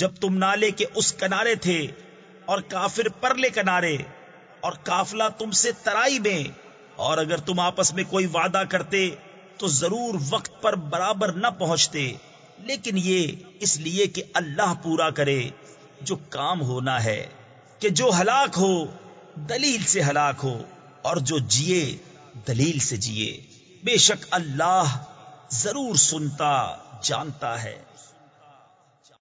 جب تم نالے کے اس کنارے تھے اور کافر پرلے کنارے اور کافلا تم سے ترائی میں اور اگر تم آپس میں کوئی وعدہ کرتے تو ضرور وقت پر برابر نہ پہنچتے۔ لیکن یہ اس لیے کہ اللہ پورا کرے جو کام ہونا ہے، کہ جو ہلاک ہو، دلیل سے ہلاک ہو، اور جو جیے، دلیل سے جیے۔ بے شک اللہ ضرور سنتا، جانتا ہے۔